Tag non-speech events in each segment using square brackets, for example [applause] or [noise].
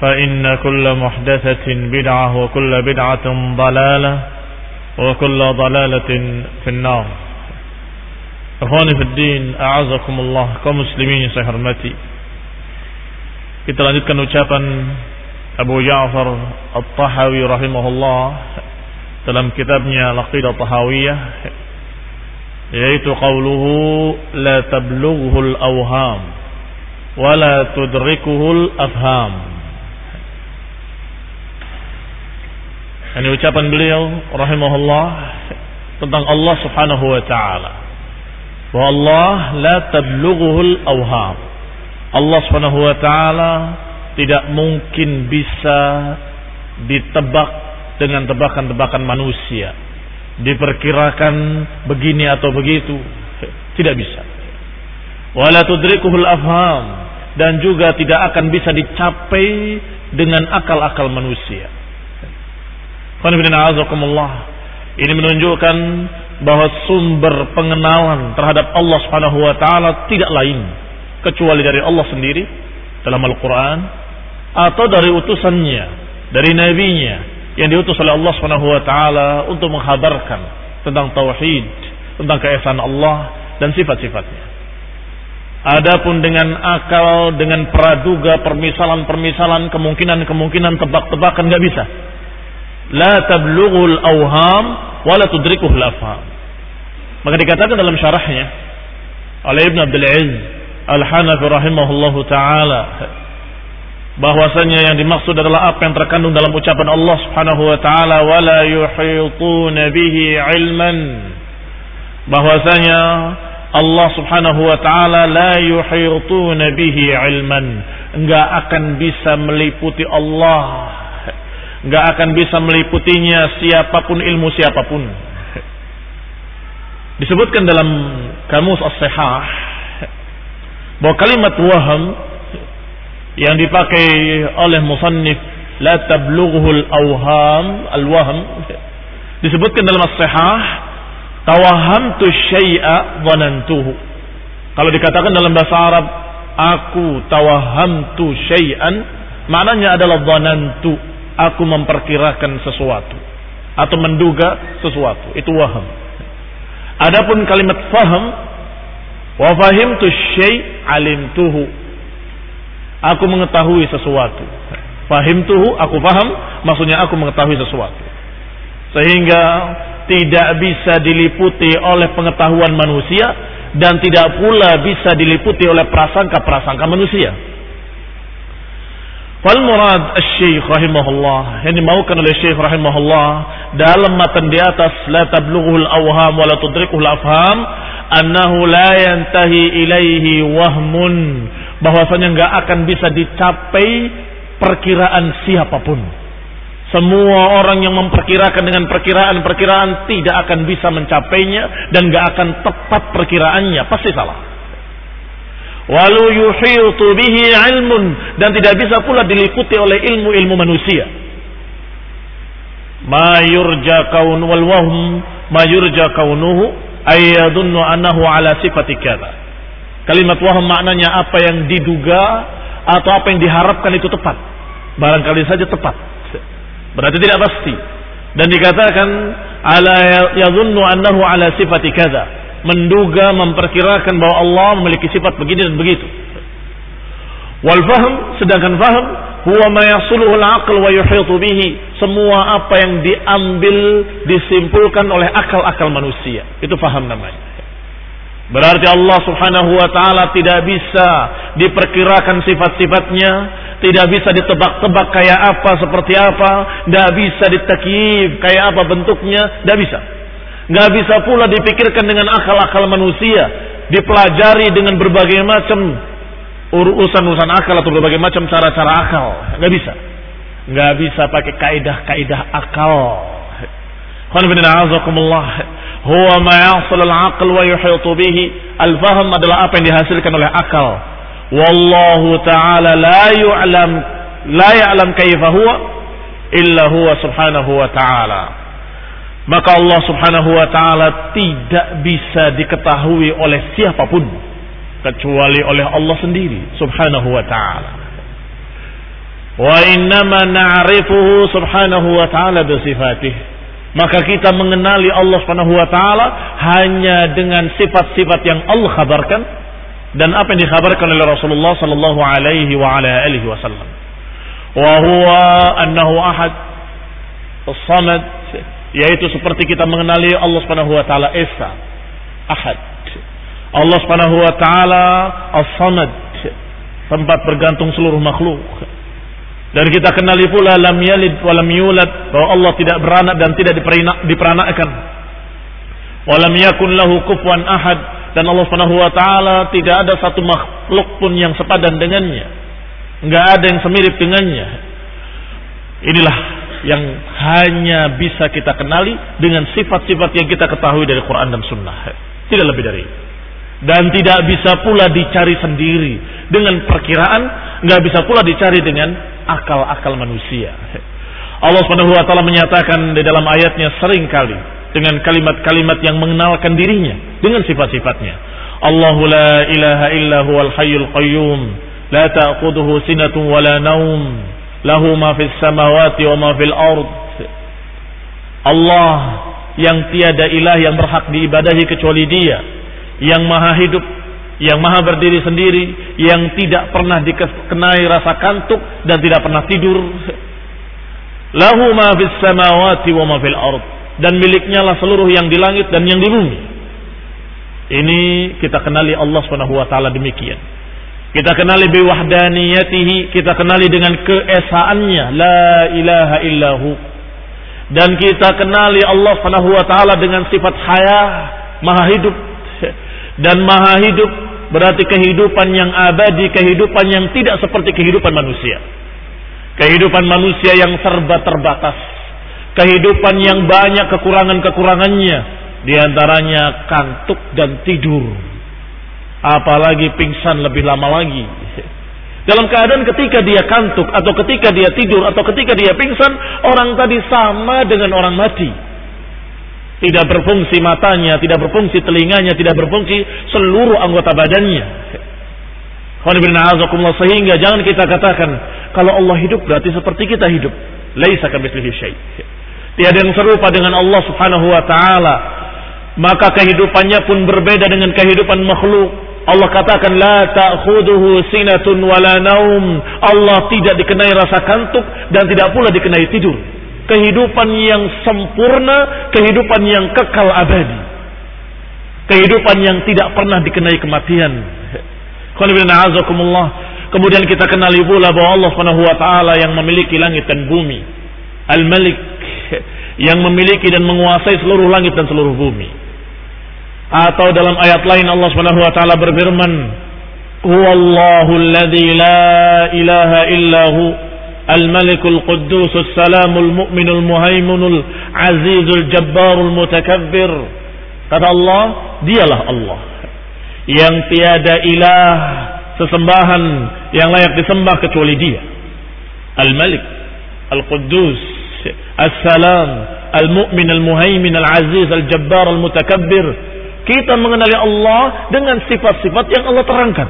فإن كل محدثة بدعة وكل بدعة ضلالة وكل ضلالة في النار Ikhwani fi din, a'azakumullah kaum muslimin saya hormati. Kita lanjutkan ucapan Abu Ja'far At-Tahawi rahimahullah dalam kitabnya Al-Aqidah Tahawiyah yaitu qauluhu la tablughu al-awham wa la tudrikuhu al-afham. Ini ucapan beliau rahimahullah tentang Allah Subhanahu wa taala bahwa Allah la tablughuhul awham. Allah Subhanahu wa taala tidak mungkin bisa ditebak dengan tebakan-tebakan manusia. Diperkirakan begini atau begitu, tidak bisa. Wala tudrikuhul afham dan juga tidak akan bisa dicapai dengan akal-akal manusia. Ini menunjukkan bahwa sumber pengenalan terhadap Allah Subhanahu wa taala tidak lain kecuali dari Allah sendiri dalam Al-Qur'an atau dari utusannya, dari nabinya yang diutus oleh Allah Subhanahu wa taala untuk menghabarkan tentang tauhid, tentang keesaan Allah dan sifat-sifatnya. Adapun dengan akal, dengan praduga, permisalan-permisalan, kemungkinan-kemungkinan, tebak-tebakan nggak bisa. La tablughul awham wala tudrikuhul afham. Maka dikatakan dalam syarahnya oleh Ibn Abdul Aziz Al-Hanafi rahimahullahu taala bahwasanya yang dimaksud adalah apa yang terkandung dalam ucapan Allah Subhanahu wa taala wala yuhituna bihi ilman bahwasanya Allah Subhanahu wa taala la yuhituna bihi ilman enggak akan bisa meliputi Allah enggak akan bisa meliputinya siapa pun ilmu siapa pun. Disebutkan dalam kamus as-sihah bahwa kalimat waham yang dipakai oleh musannif la tablughuhul awham al-wahm disebutkan dalam as-sihah tawahamtu syai'a dhanantuhu kalau dikatakan dalam bahasa Arab aku tawahamtu syai'an maknanya adalah dhanantu aku memperkirakan sesuatu atau menduga sesuatu itu waham Adapun kalimat faham wa fahimtu syai' alimtuhu. Aku mengetahui sesuatu. Fahimtuhu, aku faham, maksudnya aku mengetahui sesuatu. Sehingga tidak bisa diliputi oleh pengetahuan manusia dan tidak pula bisa diliputi oleh prasangka-prasangka manusia. Wal murad Syekh rahimahullah. Yang dimaukan oleh Syekh rahimahullah dalam matan di atas la tablughul awham wa la tudrikuhul afham annahu la yantahi ilaihi wahmun. Bahwasanya enggak akan bisa dicapai perkiraan siapa pun. Semua orang yang memperkirakan dengan perkiraan-perkiraan tidak akan bisa mencapainya dan enggak akan tepat perkiraannya, pasti salah walau yuhitu bihi ilmun. Dan tidak bisa pula diliputi oleh ilmu-ilmu manusia. Ma yurja kaun wal wahm ma yurja kaunuhu ayyadunnu annahu ala sifati kadza kalimat wahm maknanya apa yang diduga atau apa yang diharapkan itu tepat. Barangkali saja tepat. Berarti tidak pasti. Dan dikatakan ala yadhunnu annahu ala sifati kadza menduga, memperkirakan bahwa Allah memiliki sifat begini dan begitu. Wal faham, sedangkan faham huwa ma yasuluhu al-aql wa yuhitu bihi. Semua apa yang diambil disimpulkan oleh akal-akal manusia. Itu faham namanya. Berarti Allah subhanahu wa ta'ala tidak bisa diperkirakan sifat-sifatnya. Tidak bisa ditebak-tebak kayak apa, seperti apa. Tidak bisa ditakif kayak apa bentuknya. Tidak bisa. Tidak bisa pula dipikirkan dengan akal-akal manusia. Dipelajari dengan berbagai macam urusan-urusan akal atau berbagai macam cara-cara akal. Tidak bisa. Tidak bisa pakai kaidah-kaidah akal. Huwa ma al-aql wa yuhitu bihi. Al-faham adalah apa yang dihasilkan oleh akal. Wallahu ta'ala la yu'lam la ya'lam kaifa huwa illa huwa subhanahu wa ta'ala. Maka Allah subhanahu wa ta'ala tidak bisa diketahui oleh siapa pun kecuali oleh Allah sendiri subhanahu wa ta'ala. Wa innama na'rifuhu subhanahu wa ta'ala bi sifatih maka kita mengenali Allah Subhanahu wa taala hanya dengan sifat-sifat yang Allah kabarkan dan apa yang dikhabarkan oleh Rasulullah sallallahu alaihi wa ala alihi wasallam. Wa huwa annahu ahad as-samad yaitu seperti kita mengenali Allah Subhanahu wa taala Esa ahad. Allah Subhanahu wa taala as-samad tempat bergantung seluruh makhluk. Dan kita kenali pula lam yalid wa lam yulad bahwa Allah tidak beranak dan tidak diperanakkan. Wa lam yakun lahu kufuwan ahad dan Allah Subhanahu wa taala tidak ada satu makhluk pun yang sepadan dengannya. Enggak ada yang semirip dengannya. Inilah yang hanya bisa kita kenali dengan sifat-sifat yang kita ketahui dari Quran dan Sunnah. Tidak lebih dari itu dan tidak bisa pula dicari sendiri dengan perkiraan, nggak bisa pula dicari dengan akal-akal manusia. Allah Subhanahu wa taala menyatakan di dalam ayatnya sering kali dengan kalimat-kalimat yang mengenalkan dirinya dengan sifat-sifatnya. Allahu la ilaha illa huwal hayyul qayyum la ta'khudhuhu sinatun wala naum lahu ma fis samawati wa ma fil ard. Allah yang tiada ilah yang berhak diibadahi kecuali Dia yang maha hidup, yang maha berdiri sendiri, yang tidak pernah dikenai rasa kantuk dan tidak pernah tidur. Lahu ma fis samawati wa ma fil ard dan miliknya lah seluruh yang di langit dan yang di bumi. Ini kita kenali Allah Subhanahu wa taala demikian. Kita kenali bi wahdaniyatihi, kita kenali dengan keesaannya, la ilaha illahu. Dan kita kenali Allah Subhanahu wa taala dengan sifat haya, maha hidup, dan maha hidup berarti kehidupan yang abadi, kehidupan yang tidak seperti kehidupan manusia. Kehidupan manusia yang serba terbatas. Kehidupan yang banyak kekurangan-kekurangannya. Di antaranya kantuk dan tidur. Apalagi pingsan lebih lama lagi. [laughs] Dalam keadaan ketika dia kantuk atau ketika dia tidur atau ketika dia pingsan, orang tadi sama dengan orang mati tidak berfungsi matanya, tidak berfungsi telinganya, tidak berfungsi seluruh anggota badannya. [laughs] Sehingga jangan kita katakan kalau Allah hidup berarti seperti kita hidup. Laisa kamitslihi syai'. [laughs] Tiada yang serupa dengan Allah Subhanahu wa taala. Maka kehidupannya pun berbeda dengan kehidupan makhluk. Allah katakan la ta'khuduhu sinatun wala naum. Allah tidak dikenai rasa kantuk dan tidak pula dikenai tidur kehidupan yang sempurna, kehidupan yang kekal abadi. Kehidupan yang tidak pernah dikenai kematian. Kemudian kita kenali pula bahwa Allah Subhanahu wa taala yang memiliki langit dan bumi. Al-Malik yang memiliki dan menguasai seluruh langit dan seluruh bumi. Atau dalam ayat lain Allah Subhanahu wa taala berfirman, "Huwallahu alladzi la ilaha illahu الملك القدوس السلام المؤمن المهيمن العزيز الجبار المتكبر kata Allah dialah Allah yang tiada ilah sesembahan yang layak disembah kecuali dia Al-Malik Al-Quddus As-Salam Al-Mu'min Al-Muhaimin Al-Aziz Al-Jabbar Al-Mutakabbir kita mengenali Allah dengan sifat-sifat yang Allah terangkan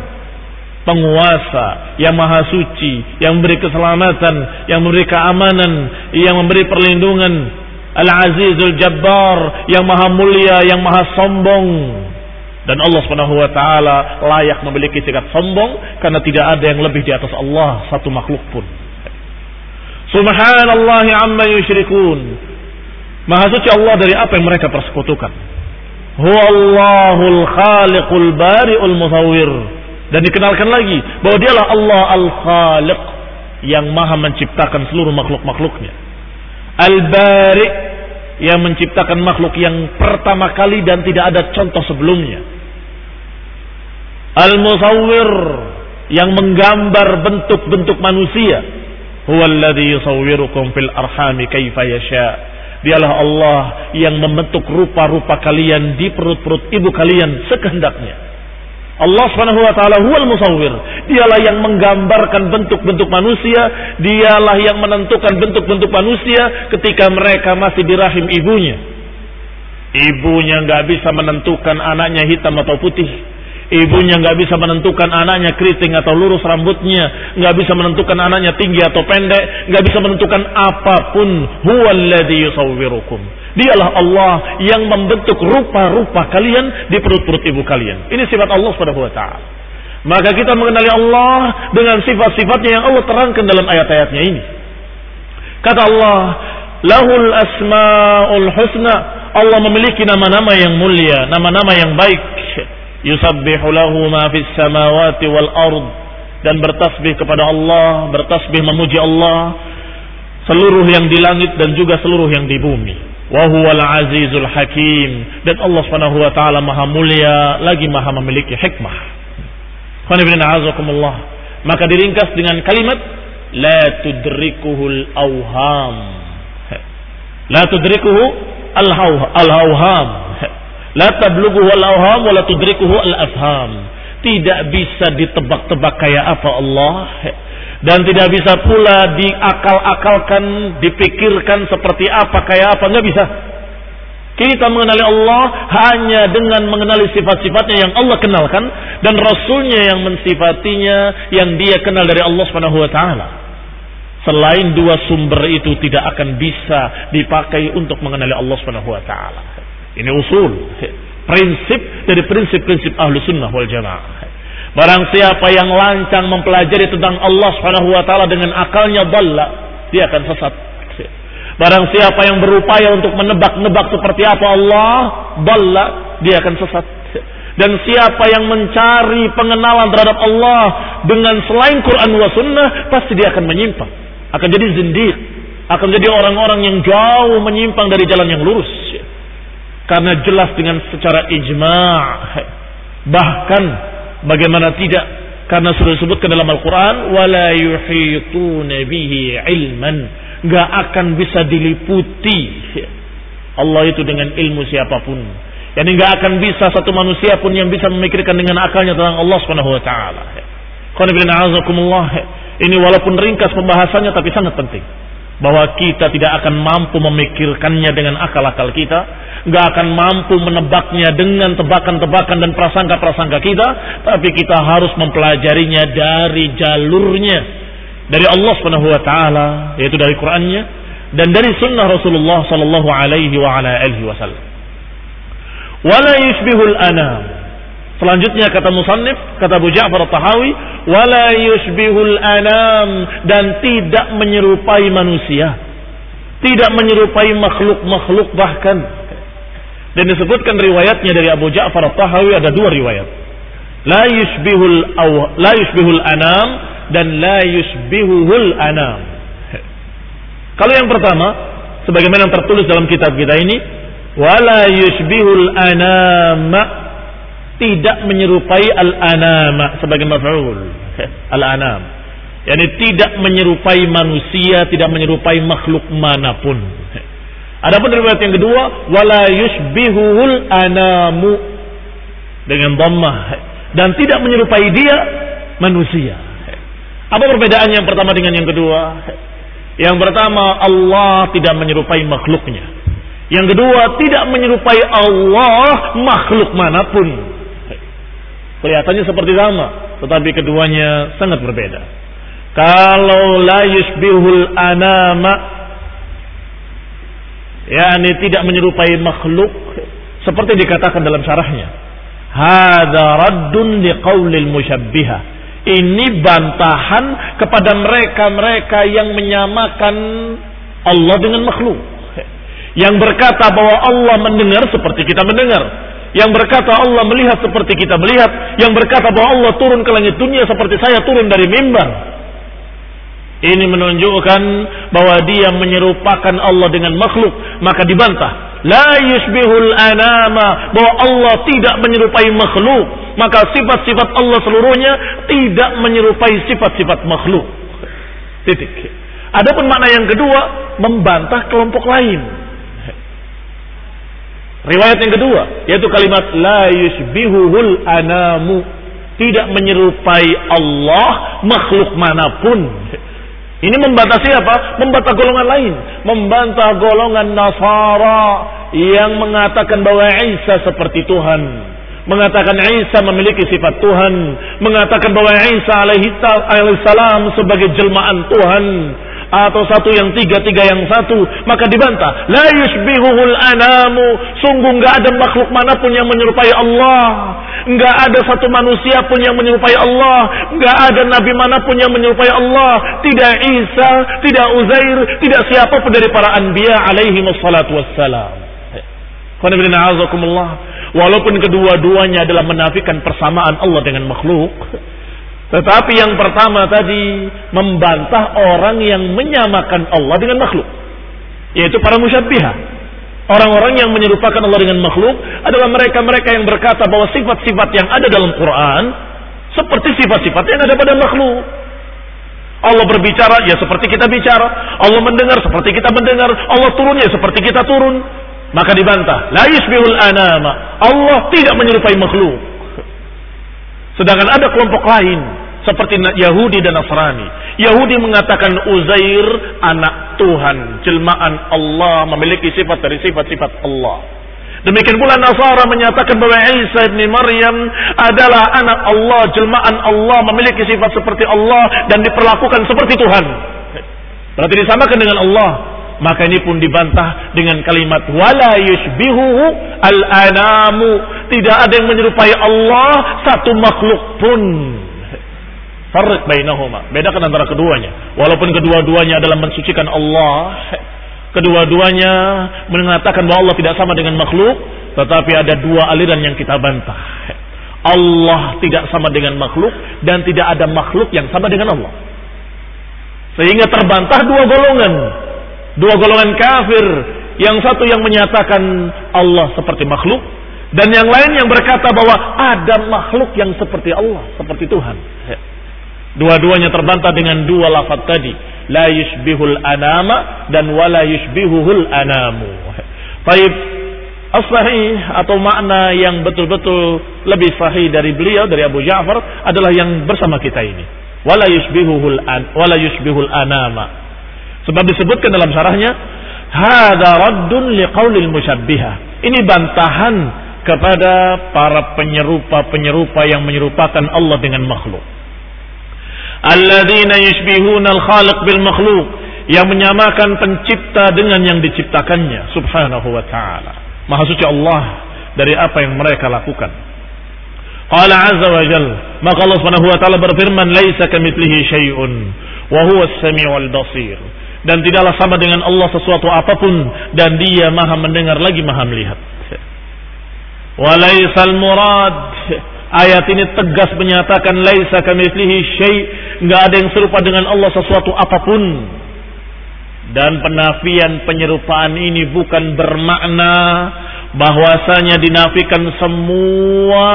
penguasa yang maha suci, yang memberi keselamatan, yang memberi keamanan, yang memberi perlindungan, Al-Azizul Jabbar, yang maha mulia, yang maha sombong. Dan Allah Subhanahu wa taala layak memiliki sikap sombong karena tidak ada yang lebih di atas Allah satu makhluk pun. Subhanallah amma yusyrikun. Maha suci Allah dari apa yang mereka persekutukan. Huwallahul khaliqul bari'ul musawwir. Dan dikenalkan lagi bahwa dialah Allah al-khaliq yang maha menciptakan seluruh makhluk-makhluknya. Al-bari' yang menciptakan makhluk yang pertama kali dan tidak ada contoh sebelumnya. Al-musawwir yang menggambar bentuk-bentuk manusia. Huwallazi yusawwirukum fil arhami kaifa yasha' Dialah Allah yang membentuk rupa-rupa kalian di perut-perut ibu kalian sekehendaknya. Allah Subhanahu wa taala huwal musawwir. Dialah yang menggambarkan bentuk-bentuk manusia, dialah yang menentukan bentuk-bentuk manusia ketika mereka masih di rahim ibunya. Ibunya nggak bisa menentukan anaknya hitam atau putih. Ibunya nggak bisa menentukan anaknya keriting atau lurus rambutnya, nggak bisa menentukan anaknya tinggi atau pendek, nggak bisa menentukan apa pun. Huwallazi. Dialah Allah yang membentuk rupa-rupa kalian di perut-perut ibu kalian. Ini sifat Allah Subhanahu wa taala. Maka kita mengenali Allah dengan sifat-sifatnya yang Allah terangkan dalam ayat-ayatnya ini. Kata Allah, Lahul asmaul husna. Allah memiliki nama-nama yang mulia, nama-nama yang baik yusabbihu lahu ma fis samawati wal ard dan bertasbih kepada Allah, bertasbih memuji Allah seluruh yang di langit dan juga seluruh yang di bumi. Wa huwal azizul hakim dan Allah Subhanahu wa taala maha mulia lagi maha memiliki hikmah. Maka diringkas dengan kalimat la tudrikuhul awham. La tudrikuhu al-awham. La al-awham wa la tudrikuhu al-afham. Tidak bisa ditebak-tebak kayak apa Allah dan tidak bisa pula diakal-akalkan, dipikirkan seperti apa kayak apa nggak bisa. Kita mengenali Allah hanya dengan mengenali sifat-sifatnya yang Allah kenalkan dan Rasulnya yang mensifatinya yang dia kenal dari Allah Subhanahu Wa Taala. Selain dua sumber itu tidak akan bisa dipakai untuk mengenali Allah Subhanahu Wa Taala. Ini usul, prinsip dari prinsip-prinsip ahlu sunnah wal jamaah. Barang siapa yang lancang mempelajari tentang Allah subhanahu wa ta'ala dengan akalnya balla, dia akan sesat. Barang siapa yang berupaya untuk menebak-nebak seperti apa Allah, balla, dia akan sesat. Dan siapa yang mencari pengenalan terhadap Allah dengan selain Quran wa sunnah, pasti dia akan menyimpang. Akan jadi zindiq. Akan jadi orang-orang yang jauh menyimpang dari jalan yang lurus. Karena jelas dengan secara ijma' bahkan bagaimana tidak? Karena sudah disebutkan dalam Al-Quran wala yuhituna bihi ilman. Nggak akan bisa diliputi Allah itu dengan ilmu siapa pun. Yani nggak akan bisa satu manusia pun yang bisa memikirkan dengan akalnya tentang Allah Subhanahu wa taala. Ini walaupun ringkas pembahasannya tapi sangat penting bahwa kita tidak akan mampu memikirkannya dengan akal-akal kita, nggak akan mampu menebaknya dengan tebakan-tebakan dan prasangka-prasangka kita, tapi kita harus mempelajarinya dari jalurnya dari Allah Subhanahu wa taala, yaitu dari Qur'annya dan dari sunnah Rasulullah sallallahu alaihi wasallam. Wala yusbihul anam Selanjutnya kata musannif, kata Abu Ja'far tahawi wala yushbihul anam dan tidak menyerupai manusia. Tidak menyerupai makhluk-makhluk bahkan. Dan disebutkan riwayatnya dari Abu Ja'far tahawi ada dua riwayat. La yushbihul aw, la yushbihul anam dan la yushbihuhul anam. Kalau yang pertama, sebagaimana yang tertulis dalam kitab kita ini, wala yushbihul anam tidak menyerupai al-anama sebagai maf'ul. [laughs] Al-anam. Yani tidak menyerupai manusia, tidak menyerupai makhluk mana pun. [laughs] Adapun riwayat yang kedua, wala yushbihuhul anamu dengan dhammah dan tidak menyerupai dia manusia. [laughs] Apa perbedaannya yang pertama dengan yang kedua? Yang pertama Allah tidak menyerupai makhluknya. Yang kedua tidak menyerupai Allah makhluk mana pun. Kelihatannya seperti sama, tetapi keduanya sangat berbeda. Kalau la yusbihul anama yakni tidak menyerupai makhluk seperti dikatakan dalam syarahnya. Hada raddun liqaulil musyabbihah. Ini bantahan kepada mereka-mereka yang menyamakan Allah dengan makhluk. Yang berkata bahwa Allah mendengar seperti kita mendengar. Yang berkata Allah melihat seperti kita melihat. Yang berkata bahwa Allah turun ke langit dunia seperti saya turun dari mimbar. Ini menunjukkan bahwa dia menyerupakan Allah dengan makhluk. Maka dibantah La yusbihul anama. Bahwa Allah tidak menyerupai makhluk. Maka sifat-sifat Allah seluruhnya tidak menyerupai sifat-sifat makhluk. Titik. Adapun makna yang kedua, membantah kelompok lain. Riwayat yang kedua, yaitu kalimat la yusbihuhul anamu. Tidak menyerupai Allah makhluk mana pun. Ini membantah siapa? Membantah golongan lain. Membantah golongan Nasara yang mengatakan bahwa Isa seperti Tuhan. Mengatakan Isa memiliki sifat Tuhan. Mengatakan bahwa Isa alaihissalam sebagai jelmaan Tuhan atau satu yang tiga, tiga yang satu, maka dibantah. La yusbihuhul anamu. Sungguh nggak ada makhluk mana pun yang menyerupai Allah. Nggak ada satu manusia pun yang menyerupai Allah. Nggak ada nabi mana pun yang menyerupai Allah. Tidak Isa, tidak Uzair, tidak siapa pun dari para anbiya alaihi wassalatu wassalam. Walaupun kedua-duanya adalah menafikan persamaan Allah dengan makhluk, tetapi yang pertama tadi membantah orang yang menyamakan Allah dengan makhluk. Yaitu para musyabbiha. Orang-orang yang menyerupakan Allah dengan makhluk adalah mereka-mereka yang berkata bahwa sifat-sifat yang ada dalam Quran seperti sifat-sifat yang ada pada makhluk. Allah berbicara ya seperti kita bicara, Allah mendengar seperti kita mendengar, Allah turun ya seperti kita turun. Maka dibantah, la anama. Allah tidak menyerupai makhluk. Sedangkan ada kelompok lain seperti Yahudi dan Nasrani. Yahudi mengatakan Uzair anak Tuhan, jelmaan Allah, memiliki sifat dari sifat-sifat Allah. Demikian pula Nasara menyatakan bahwa Isa bin Maryam adalah anak Allah, jelmaan Allah, memiliki sifat seperti Allah dan diperlakukan seperti Tuhan. Berarti disamakan dengan Allah. Maka ini pun dibantah dengan kalimat wala yushbihuhu al-anamu. Tidak ada yang menyerupai Allah satu makhluk pun. Farq bainahuma. Bedakan antara keduanya. Walaupun kedua-duanya adalah mensucikan Allah, kedua-duanya mengatakan bahwa Allah tidak sama dengan makhluk, tetapi ada dua aliran yang kita bantah. Allah tidak sama dengan makhluk dan tidak ada makhluk yang sama dengan Allah. Sehingga terbantah dua golongan. Dua golongan kafir. Yang satu yang menyatakan Allah seperti makhluk. Dan yang lain yang berkata bahwa ada makhluk yang seperti Allah. Seperti Tuhan. Dua-duanya terbantah dengan dua lafaz tadi. La yushbihul anama dan wala yushbihuhul anamu. Baik, as atau makna yang betul-betul lebih sahih dari beliau dari Abu Ja'far adalah yang bersama kita ini. Wala yushbihuhul an wala yushbihul anama. Sebab disebutkan dalam syarahnya hadza raddun liqaulil musyabbiha. Ini bantahan kepada para penyerupa-penyerupa yang menyerupakan Allah dengan makhluk. Alladzina yushbihuna al-khaliq bil makhluk yang menyamakan pencipta dengan yang diciptakannya. Subhanahu wa ta'ala. Maha suci Allah dari apa yang mereka lakukan. Qala azza wa jal maka Allah subhanahu wa ta'ala berfirman laisa kamitslihi syai'un wa huwa as-sami'ul basir dan tidaklah sama dengan Allah sesuatu apa pun dan dia maha mendengar lagi maha melihat. Walaisal murad. Ayat ini tegas menyatakan laisa kamitslihi syai, enggak ada yang serupa dengan Allah sesuatu apa pun. Dan penafian penyerupaan ini bukan bermakna bahwasanya dinafikan semua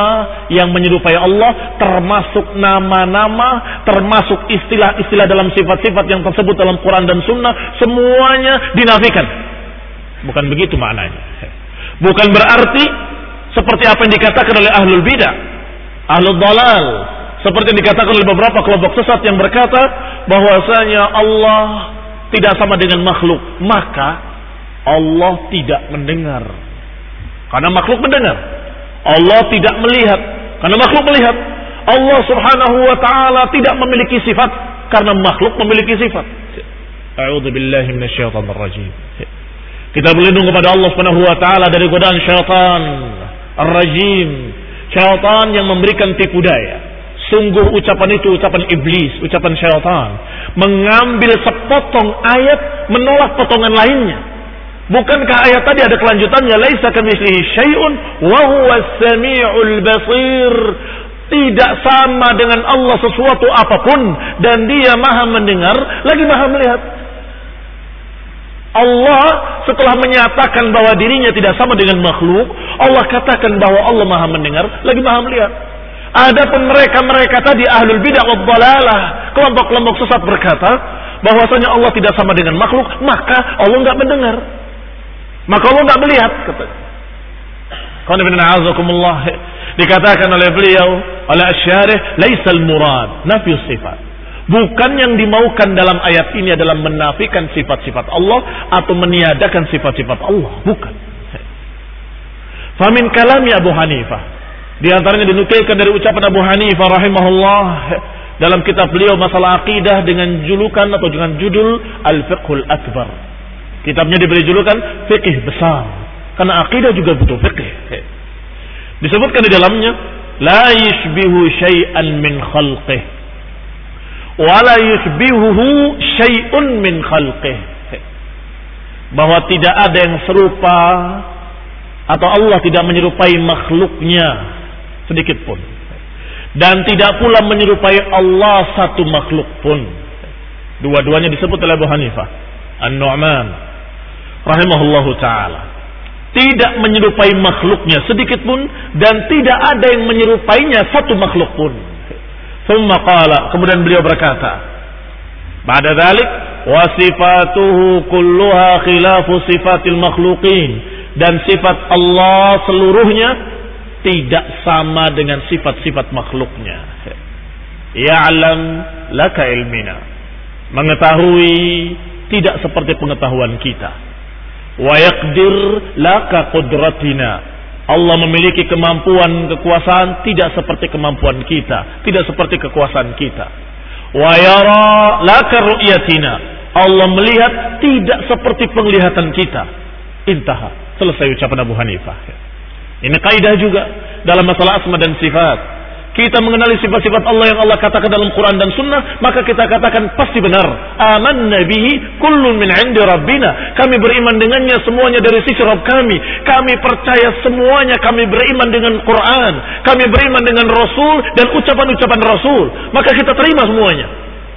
yang menyerupai Allah termasuk nama-nama, termasuk istilah-istilah dalam sifat-sifat yang tersebut dalam Quran dan Sunnah, semuanya dinafikan. Bukan begitu maknanya. Bukan berarti seperti apa yang dikatakan oleh ahlul bidah ahlul dalal seperti yang dikatakan oleh beberapa kelompok sesat yang berkata bahwasanya Allah tidak sama dengan makhluk maka Allah tidak mendengar karena makhluk mendengar Allah tidak melihat karena makhluk melihat Allah subhanahu wa ta'ala tidak memiliki sifat karena makhluk memiliki sifat minasyaitonir rajim kita berlindung kepada Allah subhanahu wa ta'ala dari godaan syaitan ar-rajim Syaitan yang memberikan tipu daya. Sungguh ucapan itu ucapan iblis, ucapan syaitan. Mengambil sepotong ayat menolak potongan lainnya. Bukankah ayat tadi ada kelanjutannya? Laisa kamitslihi syai'un wa huwa samiul basir. Tidak sama dengan Allah sesuatu apa pun dan dia maha mendengar lagi maha melihat. Allah setelah menyatakan bahwa dirinya tidak sama dengan makhluk, Allah katakan bahwa Allah maha mendengar lagi maha melihat. Adapun mereka-mereka tadi ahlul bidah wa dhalalah, kelompok-kelompok sesat berkata bahwasanya Allah tidak sama dengan makhluk, maka Allah nggak mendengar. Maka Allah nggak melihat kata. Dikatakan oleh beliau oleh Asyarih laisal murad nafi sifat. Bukan yang dimaukan dalam ayat ini adalah menafikan sifat-sifat Allah atau meniadakan sifat-sifat Allah, bukan. Famin kalami Abu Hanifah di antaranya dinukilkan dari ucapan Abu Hanifah rahimahullah dalam kitab beliau masalah akidah dengan julukan atau dengan judul Al-Fiqhul Akbar. Kitabnya diberi julukan fikih besar. Karena akidah juga butuh fikih. Disebutkan di dalamnya la yushbihu syai'an min khalqih wa la yushbihuhu syai'un min khalqih. Bahwa tidak ada yang serupa atau Allah tidak menyerupai makhluknya sedikit pun. Dan tidak pula menyerupai Allah satu makhluk pun. Dua-duanya disebut oleh Abu Hanifah. An-Nu'man. Rahimahullahu ta'ala. Tidak menyerupai makhluknya sedikit pun. Dan tidak ada yang menyerupainya satu makhluk pun. Thumma qala. Kemudian beliau berkata. Pada dalik. Wasifatuhu kulluha khilafu sifatil makhlukin. Dan sifat Allah seluruhnya tidak sama dengan sifat-sifat makhluknya. Ya'lam laka ilmina. Mengetahui tidak seperti pengetahuan kita. Wa yaqdir laka qudratina. Allah memiliki kemampuan kekuasaan tidak seperti kemampuan kita, tidak seperti kekuasaan kita. Wa yara laka ru'yatina. Allah melihat tidak seperti penglihatan kita. Intaha. Selesai ucapan Abu Hanifah. Ini kaidah juga dalam masalah asma dan sifat. Kita mengenali sifat-sifat Allah yang Allah katakan dalam Quran dan Sunnah, maka kita katakan pasti benar. Aman nabihi kullun min indi rabbina. Kami beriman dengannya semuanya dari sisi Rabb kami. Kami percaya semuanya. Kami beriman dengan Quran. Kami beriman dengan Rasul dan ucapan-ucapan Rasul. Maka kita terima semuanya.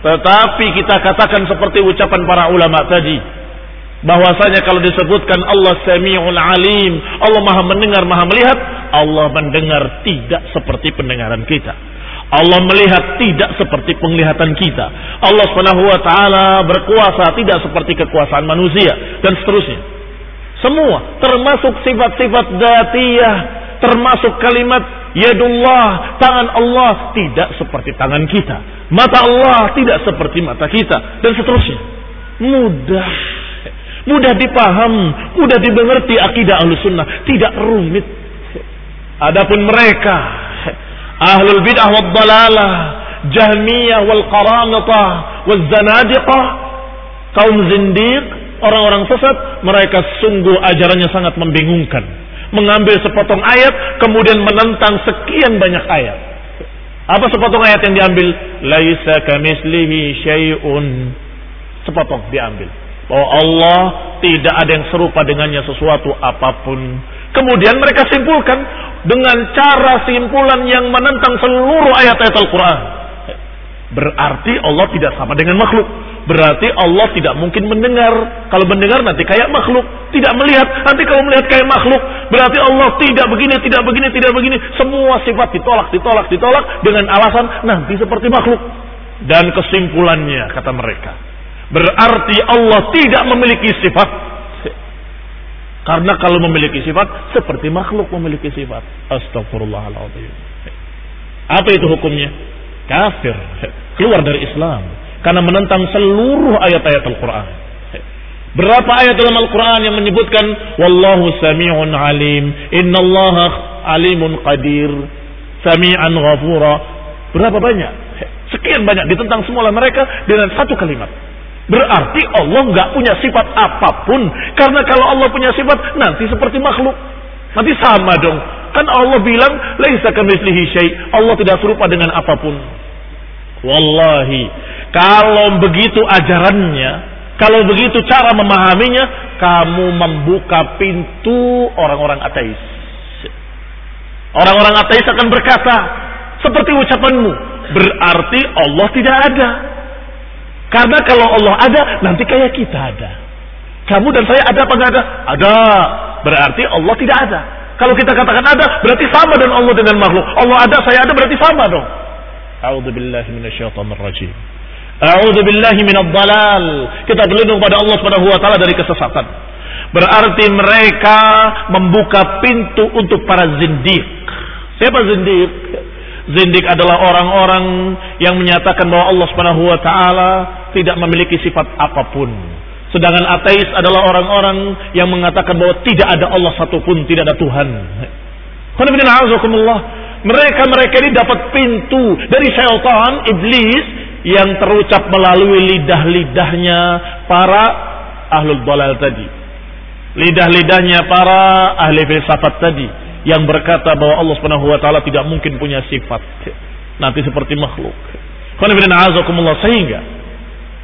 Tetapi kita katakan seperti ucapan para ulama tadi bahwasanya kalau disebutkan Allah Samiul Alim, Allah Maha mendengar, Maha melihat, Allah mendengar tidak seperti pendengaran kita. Allah melihat tidak seperti penglihatan kita. Allah Subhanahu wa taala berkuasa tidak seperti kekuasaan manusia dan seterusnya. Semua termasuk sifat-sifat datiyah, termasuk kalimat yadullah, tangan Allah tidak seperti tangan kita. Mata Allah tidak seperti mata kita dan seterusnya. Mudah Mudah dipaham, mudah dimengerti akidah ahlu sunnah. Tidak rumit. Adapun mereka, ahlul bid'ah wal dalalah, jahmiyah wal qaranatah, wal zanadiqah, kaum zindiq, orang-orang sesat, mereka sungguh ajarannya sangat membingungkan. Mengambil sepotong ayat, kemudian menentang sekian banyak ayat. Apa sepotong ayat yang diambil? Laisa kamislihi syai'un. Sepotong diambil bahwa Allah tidak ada yang serupa dengannya sesuatu apa pun. Kemudian mereka simpulkan dengan cara simpulan yang menentang seluruh ayat-ayat Al-Quran. Berarti Allah tidak sama dengan makhluk. Berarti Allah tidak mungkin mendengar. Kalau mendengar nanti kayak makhluk. Tidak melihat. Nanti kalau melihat kayak makhluk. Berarti Allah tidak begini, tidak begini, tidak begini. Semua sifat ditolak, ditolak, ditolak. Dengan alasan nanti seperti makhluk. Dan kesimpulannya kata mereka Berarti Allah tidak memiliki sifat. Karena kalau memiliki sifat, seperti makhluk memiliki sifat. Astagfirullahaladzim. Apa itu hukumnya? Kafir. Keluar dari Islam. Karena menentang seluruh ayat-ayat Al-Quran. Berapa ayat dalam Al-Quran yang menyebutkan Wallahu sami'un alim Inna Allah alimun qadir Sami'an ghafura Berapa banyak? Sekian banyak ditentang semua mereka dengan satu kalimat Berarti Allah nggak punya sifat apa pun. Karena kalau Allah punya sifat, nanti seperti makhluk. Nanti sama dong. Kan Allah bilang. Allah tidak serupa dengan apa pun. Wallahi, kalau begitu ajarannya, kalau begitu cara memahaminya, kamu membuka pintu orang-orang ateis. Orang-orang ateis akan berkata, seperti ucapanmu, berarti Allah tidak ada. Karena kalau Allah ada, nanti kayak kita ada. Kamu dan saya ada apa enggak ada? Ada. Berarti Allah tidak ada. Kalau kita katakan ada, berarti sama dengan Allah dengan makhluk. Allah ada, saya ada, berarti sama dong. A'udzubillahi minasyaitonirrajim. A'udzubillahi minadh-dhalal. Kita berlindung pada Allah Subhanahu wa taala dari kesesatan. Berarti mereka membuka pintu untuk para zindik. Siapa zindik? Zindik adalah orang-orang yang menyatakan bahwa Allah Subhanahu wa taala tidak memiliki sifat apa pun. Sedangkan ateis adalah orang-orang yang mengatakan bahwa tidak ada Allah satupun, tidak ada Tuhan. Mereka-mereka ini dapat pintu dari syaitan, iblis yang terucap melalui lidah-lidahnya para ahlul dalal tadi. Lidah-lidahnya para ahli filsafat tadi yang berkata bahwa Allah Subhanahu wa taala tidak mungkin punya sifat nanti seperti makhluk. Sehingga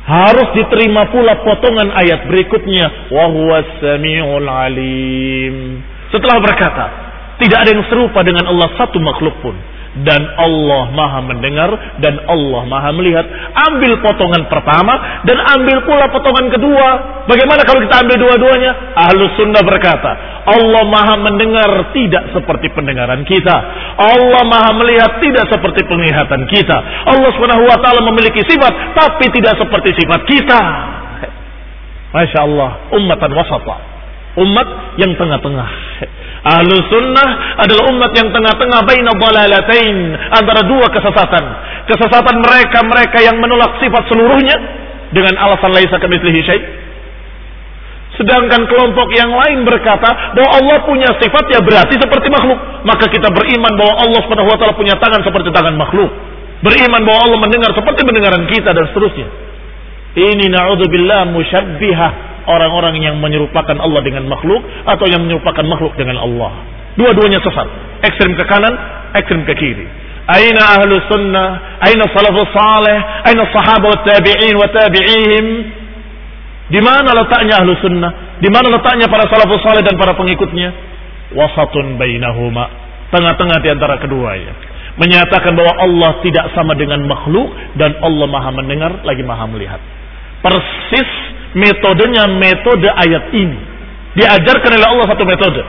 harus diterima pula potongan ayat berikutnya wa samiul alim. Setelah berkata, tidak ada yang serupa dengan Allah satu makhluk pun dan Allah maha mendengar dan Allah maha melihat. Ambil potongan pertama dan ambil pula potongan kedua. Bagaimana kalau kita ambil dua-duanya? Ahlu sunnah berkata, Allah maha mendengar tidak seperti pendengaran kita. Allah maha melihat tidak seperti penglihatan kita. Allah subhanahu wa ta'ala memiliki sifat tapi tidak seperti sifat kita. Masya Allah, ummatan wasata. Umat yang tengah-tengah. Ahlu sunnah adalah umat yang tengah-tengah baina balalatain antara dua kesesatan. Kesesatan mereka mereka yang menolak sifat seluruhnya dengan alasan laisa kamitslihi syai. Sedangkan kelompok yang lain berkata bahwa Allah punya sifat ya berarti seperti makhluk. Maka kita beriman bahwa Allah Subhanahu wa taala punya tangan seperti tangan makhluk. Beriman bahwa Allah mendengar seperti pendengaran kita dan seterusnya. Ini naudzubillah musyabbihah orang-orang yang menyerupakan Allah dengan makhluk atau yang menyerupakan makhluk dengan Allah. Dua-duanya sesat. Ekstrem ke kanan, ekstrem ke kiri. Aina ahlu sunnah, aina salafus salih, aina sahabat tabi'in wa tabi'ihim. Di mana letaknya ahlu sunnah? Di mana letaknya para salafus salih dan para pengikutnya? Wasatun bainahuma. Tengah-tengah di antara keduanya. Menyatakan bahwa Allah tidak sama dengan makhluk dan Allah maha mendengar lagi maha melihat. Persis metodenya metode ayat ini. Diajarkan oleh Allah satu metode.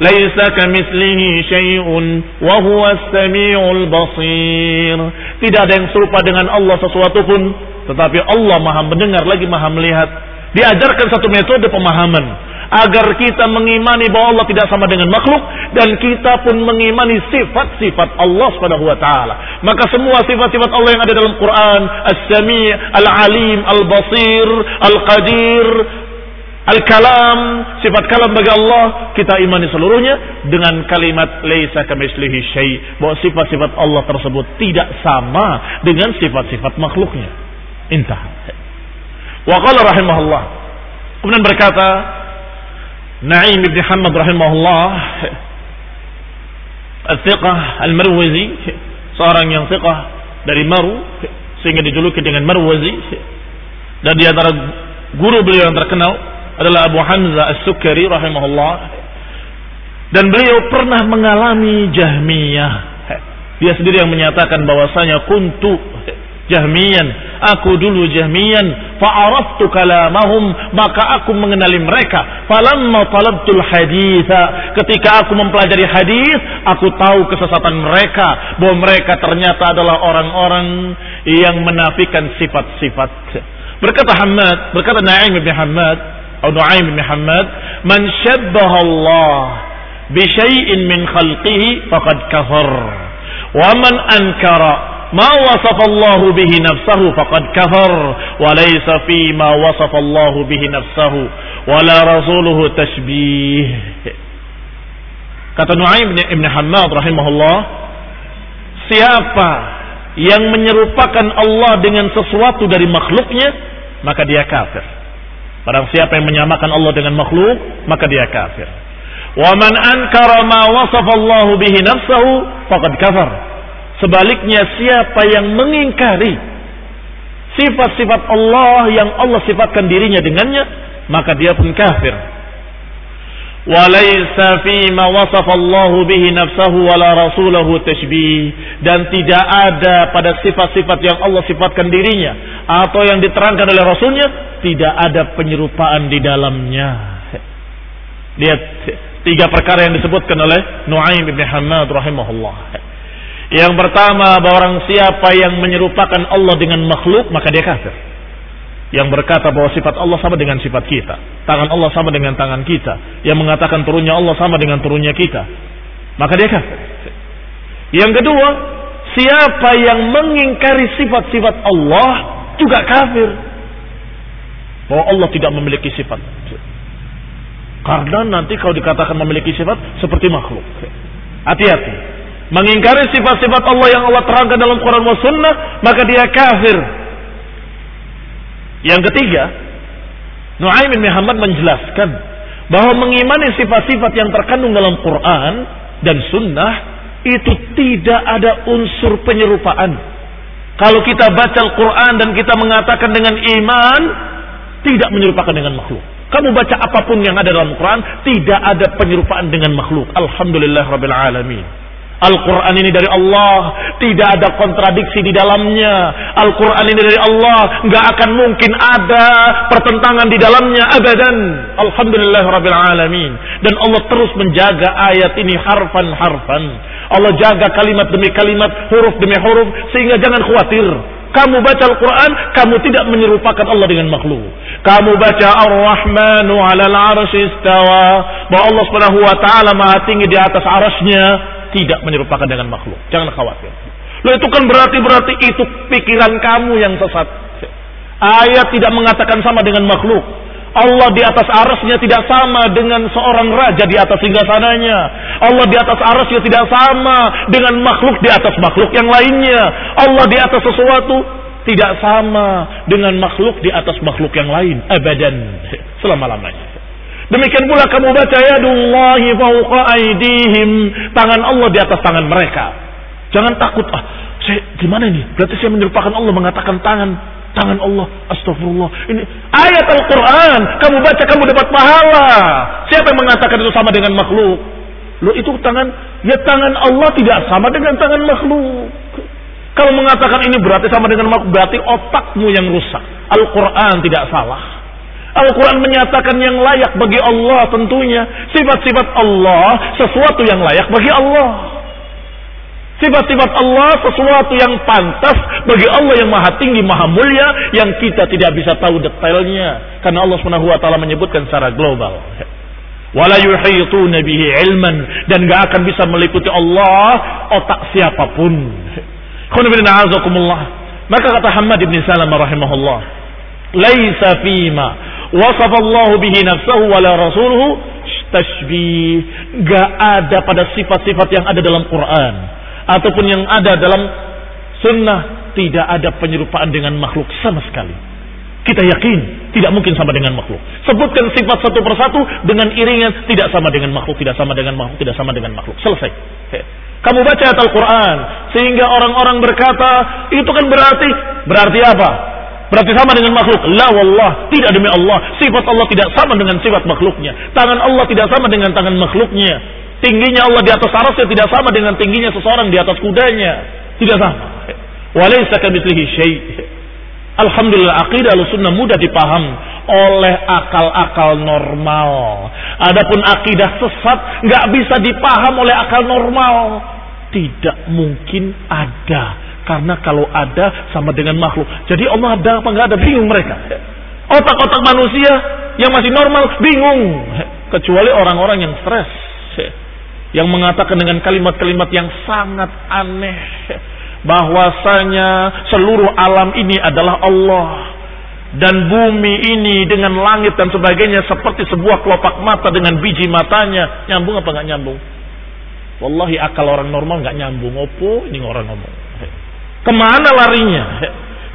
Laisa kamitslihi syai'un wa huwa samiul basir. Tidak ada yang serupa dengan Allah sesuatu pun, tetapi Allah Maha mendengar lagi Maha melihat. Diajarkan satu metode pemahaman agar kita mengimani bahwa Allah tidak sama dengan makhluk dan kita pun mengimani sifat-sifat Allah Subhanahu wa taala. Maka semua sifat-sifat Allah yang ada dalam Quran, As-Sami', Al-Alim, Al-Basir, Al-Qadir, Al-Kalam, sifat kalam bagi Allah, kita imani seluruhnya dengan kalimat laisa kamitslihi syai, bahwa sifat-sifat Allah tersebut tidak sama dengan sifat-sifat makhluknya. Intah. Wa qala rahimahullah. Kemudian berkata Na'im bin Hamad rahimahullah Al-Thiqah Al-Marwazi seorang yang thiqah dari Maru sehingga dijuluki dengan Marwazi dan di antara guru beliau yang terkenal adalah Abu Hamzah As-Sukari rahimahullah dan beliau pernah mengalami Jahmiyah dia sendiri yang menyatakan bahwasanya kuntu Jahmiyan. Aku dulu Jahmiyan. Fa'araftu kalamahum. Maka aku mengenali mereka. Falamma talabtul haditha. Ketika aku mempelajari hadis, aku tahu kesesatan mereka. Bahwa mereka ternyata adalah orang-orang yang menafikan sifat-sifat. Berkata Hamad, berkata Na'im bin Hamad, atau Nu'aim bin Hamad, Man syabbaha Allah bisyai'in min khalqihi faqad kafar. Wa man ankara ma wasafallahu bihi nafsahu faqad kafar. Wa laysa fi وصف الله به نفسه ولا رسوله تشبيه kata Nu'aim bin Ibn Hammad rahimahullah siapa yang menyerupakan Allah dengan sesuatu dari makhluknya maka dia kafir. Barang siapa yang menyamakan Allah dengan makhluk maka dia kafir. Wa man ankara ma wasafa Allah bihi nafsahu faqad kafar. Sebaliknya siapa yang mengingkari sifat-sifat Allah yang Allah sifatkan dirinya dengannya, maka dia pun kafir. Walaysa ma wasafa bihi nafsahu wala rasulahu tashbih dan tidak ada pada sifat-sifat yang Allah sifatkan dirinya atau yang diterangkan oleh rasulnya tidak ada penyerupaan di dalamnya. Lihat tiga perkara yang disebutkan oleh Nuaim bin Hamad rahimahullah. Yang pertama bahwa orang siapa yang menyerupakan Allah dengan makhluk maka dia kafir yang berkata bahwa sifat Allah sama dengan sifat kita, tangan Allah sama dengan tangan kita, yang mengatakan turunnya Allah sama dengan turunnya kita, maka dia kafir. Yang kedua, siapa yang mengingkari sifat-sifat Allah juga kafir. Bahwa Allah tidak memiliki sifat. Karena nanti kalau dikatakan memiliki sifat seperti makhluk. Hati-hati. Mengingkari sifat-sifat Allah yang Allah terangkan dalam Quran dan Sunnah, maka dia kafir yang ketiga, Nu'aim bin Muhammad menjelaskan bahwa mengimani sifat-sifat yang terkandung dalam Quran dan Sunnah itu tidak ada unsur penyerupaan. Kalau kita baca Al-Quran dan kita mengatakan dengan iman, tidak menyerupakan dengan makhluk. Kamu baca apa pun yang ada dalam Quran, tidak ada penyerupaan dengan makhluk. Alhamdulillah Rabbil Alamin. Al-Quran ini dari Allah, tidak ada kontradiksi di dalamnya. Al-Quran ini dari Allah, nggak akan mungkin ada pertentangan di dalamnya abadan. Alhamdulillah Rabbil Alamin. Dan Allah terus menjaga ayat ini harfan-harfan. Allah jaga kalimat demi kalimat, huruf demi huruf, sehingga jangan khawatir. Kamu baca Al-Quran, kamu tidak menyerupakan Allah dengan makhluk. Kamu baca Ar-Rahmanu ala al-arshi istawa. Bahwa Allah subhanahu wa ta'ala maha tinggi di atas arasnya tidak menyerupakan dengan makhluk. Jangan khawatir. Lo itu kan berarti berarti itu pikiran kamu yang sesat. Ayat tidak mengatakan sama dengan makhluk. Allah di atas arasnya tidak sama dengan seorang raja di atas singgasananya. Allah di atas arasnya tidak sama dengan makhluk di atas makhluk yang lainnya. Allah di atas sesuatu tidak sama dengan makhluk di atas makhluk yang lain. Abadan. Selama-lamanya. Demikian pula kamu baca ya yadullahi fauqa aidihim. Tangan Allah di atas tangan mereka. Jangan takut. Ah, saya gimana ini? Berarti saya menyerupakan Allah mengatakan tangan tangan Allah. Astagfirullah. Ini ayat Al-Qur'an. Kamu baca kamu dapat pahala. Siapa yang mengatakan itu sama dengan makhluk? Lo itu tangan ya tangan Allah tidak sama dengan tangan makhluk. Kalau mengatakan ini berarti sama dengan makhluk, berarti otakmu yang rusak. Al-Quran tidak salah. Al-Quran menyatakan yang layak bagi Allah tentunya. Sifat-sifat Allah sesuatu yang layak bagi Allah. Sifat-sifat Allah sesuatu yang pantas bagi Allah yang maha tinggi, maha mulia, yang kita tidak bisa tahu detailnya. Karena Allah taala menyebutkan secara global. Wala bihi ilman dan gak akan bisa meliputi Allah otak siapa pun. Maka kata Hamad bin Salam rahimahullah, "Laisa fima wasaf Allah bihi nafsahu wala rasuluhu tashbih. Gak ada pada sifat-sifat yang ada dalam Quran ataupun yang ada dalam sunnah tidak ada penyerupaan dengan makhluk sama sekali. Kita yakin tidak mungkin sama dengan makhluk. Sebutkan sifat satu persatu dengan iringan tidak sama dengan makhluk, tidak sama dengan makhluk, tidak sama dengan makhluk. Selesai. Kamu baca Al-Quran sehingga orang-orang berkata itu kan berarti berarti apa? Berarti sama dengan makhluk. La wallah, tidak demi Allah. Sifat Allah tidak sama dengan sifat makhluknya. Tangan Allah tidak sama dengan tangan makhluknya. Tingginya Allah di atas arasnya tidak sama dengan tingginya seseorang di atas kudanya. Tidak sama. Walaysa kamitslihi syai'. Alhamdulillah akidah sunnah mudah dipaham oleh akal-akal normal. Adapun akidah sesat nggak bisa dipaham oleh akal normal. Tidak mungkin ada karena kalau ada sama dengan makhluk. Jadi Allah ada apa nggak ada bingung mereka. Otak-otak manusia yang masih normal bingung. Kecuali orang-orang yang stres. Yang mengatakan dengan kalimat-kalimat yang sangat aneh. Bahwasanya seluruh alam ini adalah Allah. Dan bumi ini dengan langit dan sebagainya seperti sebuah kelopak mata dengan biji matanya. Nyambung apa nggak nyambung? Wallahi akal orang normal nggak nyambung. Opo ini orang ngomong. Ke mana larinya?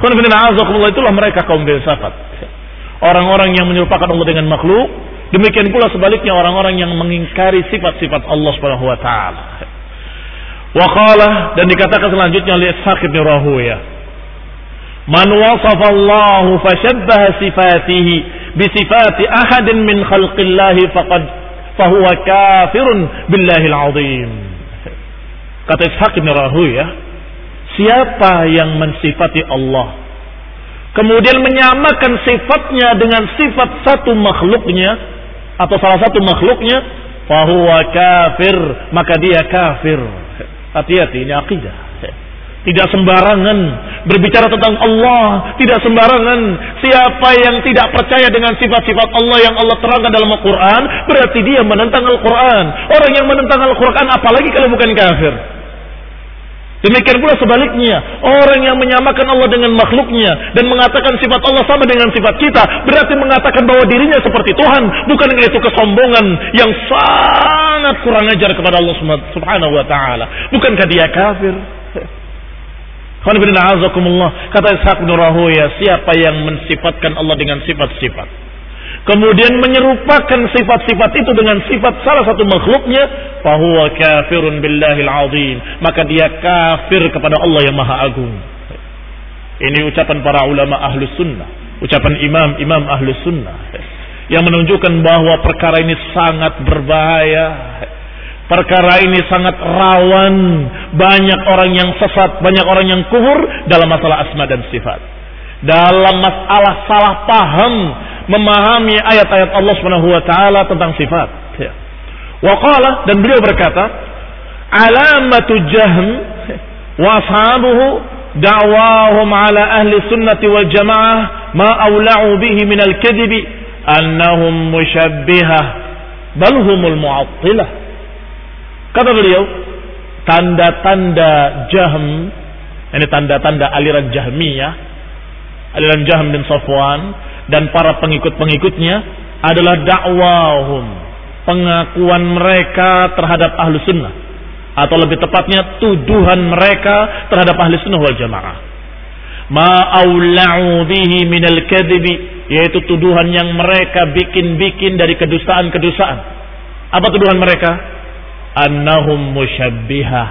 Itulah mereka kaum filsafat. Orang-orang yang menyerupakan Allah dengan makhluk, Demikian pula sebaliknya orang-orang yang mengingkari sifat-sifat Allah Subhanahu wa taala. Wa qala dan dikatakan selanjutnya oleh Ishaq bin Rahuya. Man wasafa Allah fashabbaha sifatihi bi sifati ahadin min khalqillahi faqad fahuwa kafirun billahi al-azim. Kata Ishaq bin Rahuya, siapa yang mensifati Allah? Kemudian menyamakan sifatnya dengan sifat satu makhluknya atau salah satu makhluknya fahuwa kafir maka dia kafir. Hati-hati ini akidah. Tidak sembarangan berbicara tentang Allah tidak sembarangan. Siapa yang tidak percaya dengan sifat-sifat Allah yang Allah terangkan dalam Al-Quran berarti dia menentang Al-Quran. Orang yang menentang Al-Quran apalagi kalau bukan kafir Demikian pula sebaliknya, orang yang menyamakan Allah dengan makhluknya dan mengatakan sifat Allah sama dengan sifat kita, berarti mengatakan bahwa dirinya seperti Tuhan, bukan itu kesombongan yang sangat kurang ajar kepada Allah Subhanahu wa taala. Bukankah dia kafir? [laughs] Kata Ishaq bin Rahuya, siapa yang mensifatkan Allah dengan sifat-sifat kemudian menyerupakan sifat-sifat itu dengan sifat salah satu makhluknya, fahuwa kafirun billahil azim. Maka dia kafir kepada Allah yang maha agung. Ini ucapan para ulama ahlus sunnah. Ucapan imam-imam ahlus sunnah. Yang menunjukkan bahwa perkara ini sangat berbahaya. Perkara ini sangat rawan. Banyak orang yang sesat, banyak orang yang kufur dalam masalah asma dan sifat. Dalam masalah salah paham memahami ayat-ayat Allah Subhanahu wa taala tentang sifat. Ya. Wa qala dan beliau berkata, alamatu jahm wa ashabuhu da'wahum ala ahli sunnati wal jamaah ma awla'u bihi min al-kadhib annahum musyabbihah bal humul mu'attilah. Kata beliau, tanda-tanda jahm ini tanda-tanda aliran jahmiyah aliran jahm bin Safwan dan para pengikut-pengikutnya adalah dakwahum pengakuan mereka terhadap ahlu sunnah. Atau lebih tepatnya tuduhan mereka terhadap ahlu sunnah wal jamaah. Ma'aula'u bihi minal kadhibi yaitu tuduhan yang mereka bikin-bikin dari kedustaan-kedustaan apa tuduhan mereka? Annahum musyabbihah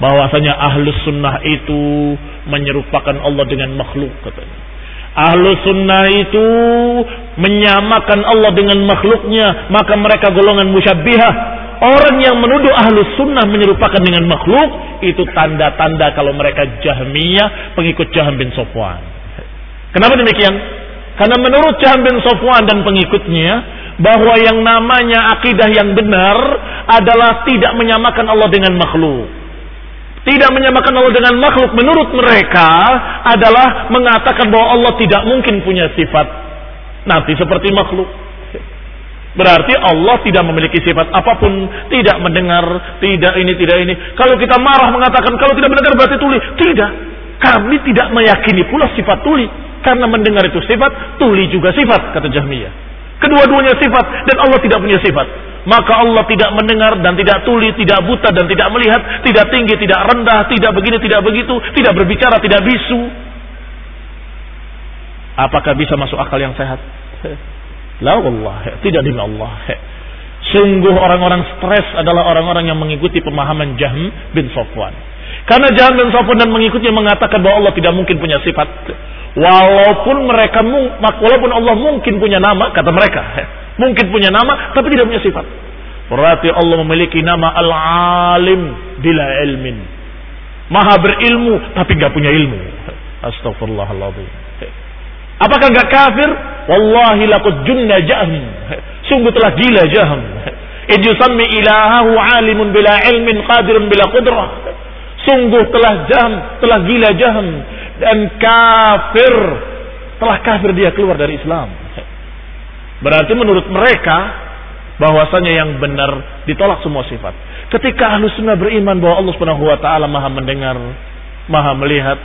bahwasanya ahlus sunnah itu menyerupakan Allah dengan makhluk katanya Ahlu sunnah itu menyamakan Allah dengan makhluknya, maka mereka golongan musyabbihah. Orang yang menuduh ahlu sunnah menyerupakan dengan makhluk, itu tanda-tanda kalau mereka jahmiyah, pengikut Jahm bin Sofwan. Kenapa demikian? Karena menurut Jahm bin Sofwan dan pengikutnya, bahwa yang namanya akidah yang benar adalah tidak menyamakan Allah dengan makhluk tidak menyamakan Allah dengan makhluk menurut mereka adalah mengatakan bahwa Allah tidak mungkin punya sifat nanti seperti makhluk. Berarti Allah tidak memiliki sifat apa pun, tidak mendengar, tidak ini, tidak ini. Kalau kita marah mengatakan kalau tidak mendengar berarti tuli. Tidak. Kami tidak meyakini pula sifat tuli. Karena mendengar itu sifat, tuli juga sifat, kata Jahmiyah. Kedua-duanya sifat dan Allah tidak punya sifat. Maka Allah tidak mendengar dan tidak tuli, tidak buta dan tidak melihat, tidak tinggi, tidak rendah, tidak begini, tidak begitu, tidak berbicara, tidak bisu. Apakah bisa masuk akal yang sehat? [laughs] La Allah, tidak demi Allah. [laughs] Sungguh orang-orang stres adalah orang-orang yang mengikuti pemahaman Jahm bin Sofwan. Karena Jahm bin Sofwan dan mengikutnya mengatakan bahwa Allah tidak mungkin punya sifat. Walaupun mereka walaupun Allah mungkin punya nama kata mereka, mungkin punya nama tapi tidak punya sifat. Berarti Allah memiliki nama Al-Alim bila ilmin. Maha berilmu tapi nggak punya ilmu. Astagfirullahaladzim. Apakah nggak kafir? Wallahi laqad junna jahm. Sungguh telah gila jahm. Ijusammi ilahahu alimun bila ilmin qadirun bila qudrah. Sungguh telah jahm, telah gila jahm dan kafir. Telah kafir dia keluar dari Islam. Berarti menurut mereka bahwasanya yang benar ditolak semua sifat. Ketika ahlu sunnah beriman bahwa Allah subhanahu wa ta'ala maha mendengar, maha melihat,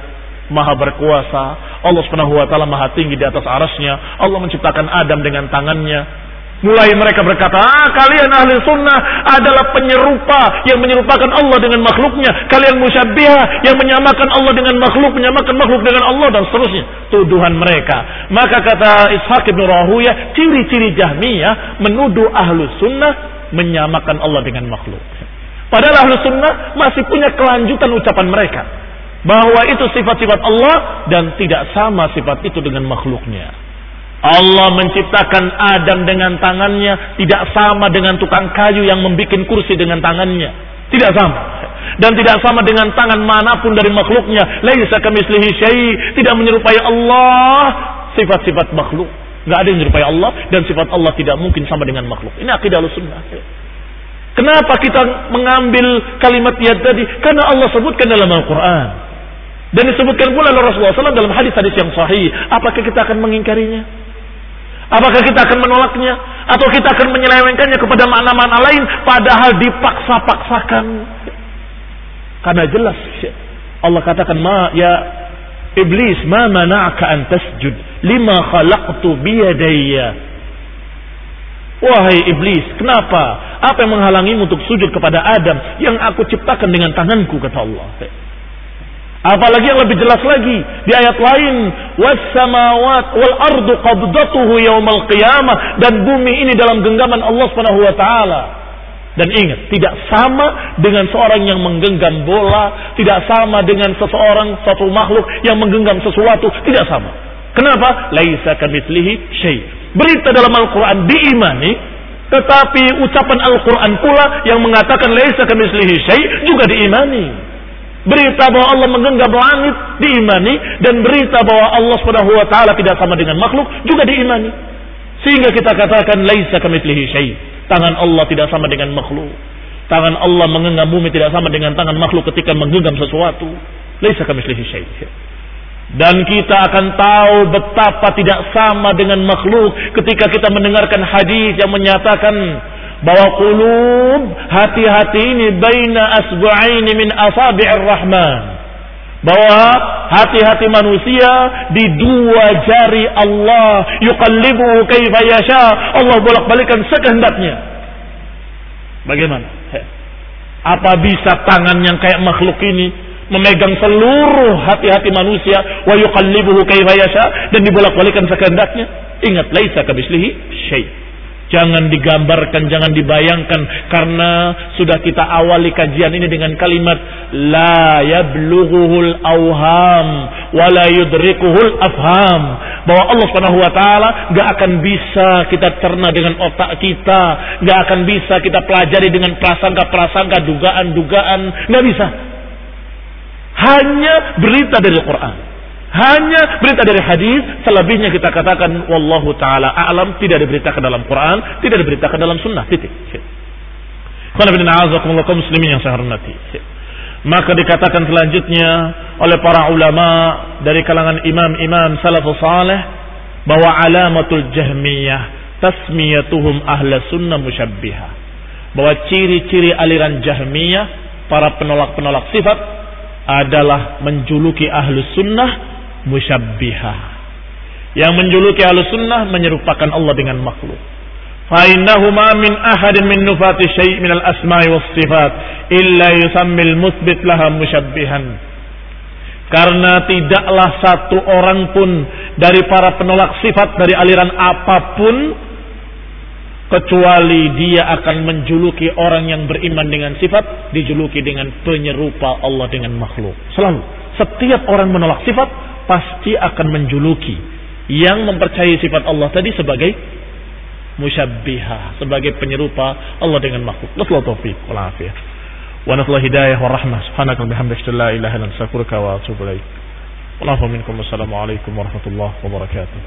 maha berkuasa, Allah subhanahu wa ta'ala maha tinggi di atas arasnya, Allah menciptakan Adam dengan tangannya, Mulai mereka berkata, ah, kalian ahli sunnah adalah penyerupa yang menyerupakan Allah dengan makhluknya. Kalian musyabbiha yang menyamakan Allah dengan makhluk, menyamakan makhluk dengan Allah dan seterusnya. Tuduhan mereka. Maka kata Ishaq ibn Rahuya, ciri-ciri Jahmiyah menuduh ahli sunnah menyamakan Allah dengan makhluk. Padahal ahli sunnah masih punya kelanjutan ucapan mereka. Bahwa itu sifat-sifat Allah dan tidak sama sifat itu dengan makhluknya. Allah menciptakan Adam dengan tangannya tidak sama dengan tukang kayu yang membuat kursi dengan tangannya. Tidak sama. Dan tidak sama dengan tangan mana pun dari makhluknya. Laisa kamislihi syai, tidak menyerupai Allah sifat-sifat makhluk. Gak ada yang menyerupai Allah dan sifat Allah tidak mungkin sama dengan makhluk. Ini akidah sunnah. Kenapa kita mengambil kalimat yad tadi? Karena Allah sebutkan dalam Al-Quran. Dan disebutkan pula oleh Rasulullah SAW dalam hadis-hadis yang sahih. Apakah kita akan mengingkarinya? Apakah kita akan menolaknya atau kita akan menyelewengkannya kepada makna-makna lain padahal dipaksa-paksakan? Karena jelas Allah katakan ma ya iblis ma mana'aka an tasjud lima khalaqtu biyadayya Wahai iblis, kenapa? Apa yang menghalangimu untuk sujud kepada Adam yang aku ciptakan dengan tanganku kata Allah? Apalagi yang lebih jelas lagi di ayat lain, was samawat wal ardu qabdatuhu yaumal qiyamah dan bumi ini dalam genggaman Allah Subhanahu wa taala. Dan ingat, tidak sama dengan seorang yang menggenggam bola, tidak sama dengan seseorang satu makhluk yang menggenggam sesuatu, tidak sama. Kenapa? Laisa kamitslihi syai. Berita dalam Al-Qur'an diimani, tetapi ucapan Al-Qur'an pula yang mengatakan laisa kamitslihi syai juga diimani. Berita bahwa Allah menggenggam langit diimani dan berita bahwa Allah Subhanahu wa taala tidak sama dengan makhluk juga diimani. Sehingga kita katakan laisa kamitslihi syai. Tangan Allah tidak sama dengan makhluk. Tangan Allah menggenggam bumi tidak sama dengan tangan makhluk ketika menggenggam sesuatu. Laisa kamitslihi syai. Dan kita akan tahu betapa tidak sama dengan makhluk ketika kita mendengarkan hadis yang menyatakan bahwa kulub hati-hati ini baina asbu'aini min asabi'ir rahman. Bahwa hati-hati manusia di dua jari Allah. Yuqallibu kaifa yasha. Allah bolak-balikan sekehendaknya. Bagaimana? Apa bisa tangan yang kayak makhluk ini memegang seluruh hati-hati manusia? Wa yuqallibuhu kaifa yasha. Dan dibolak-balikan sekehendaknya? Ingat laisa kabislihi syai' Jangan digambarkan, jangan dibayangkan karena sudah kita awali kajian ini dengan kalimat la yablughuhul awham wa la yudrikuhul afham bahwa Allah Subhanahu wa taala enggak akan bisa kita cerna dengan otak kita, enggak akan bisa kita pelajari dengan prasangka-prasangka, dugaan-dugaan, enggak bisa. Hanya berita dari Al-Qur'an. Hanya berita dari hadis, selebihnya kita katakan wallahu taala a'lam tidak diberitakan dalam Quran, tidak diberitakan dalam sunnah. Titik. muslimin yang hormati. Maka dikatakan selanjutnya oleh para ulama dari kalangan imam-imam salafus saleh bahwa alamatul jahmiyah tasmiyatuhum ahla sunnah musyabbihah. Bahwa ciri-ciri aliran jahmiyah para penolak-penolak sifat adalah menjuluki ahlu sunnah musyabbihah. Yang menjuluki al-sunnah menyerupakan Allah dengan makhluk. Min ahadin min nufati syai' min al-asma'i was sifat illa yusammil musbit laha musyabbihan. Karena tidaklah satu orang pun dari para penolak sifat dari aliran apa pun kecuali dia akan menjuluki orang yang beriman dengan sifat dijuluki dengan penyerupa Allah dengan makhluk. Selalu setiap orang menolak sifat pasti akan menjuluki yang mempercayai sifat Allah tadi sebagai musyabbiha, sebagai penyerupa Allah dengan makhluk. Nasallahu taufiq wal afiyah. Wa nasallahu hidayah wa rahmah. Subhanaka wa bihamdika la ilaha illa anta astaghfiruka wa atubu ilaik. Wallahu minkum. Wassalamu alaikum warahmatullahi wabarakatuh.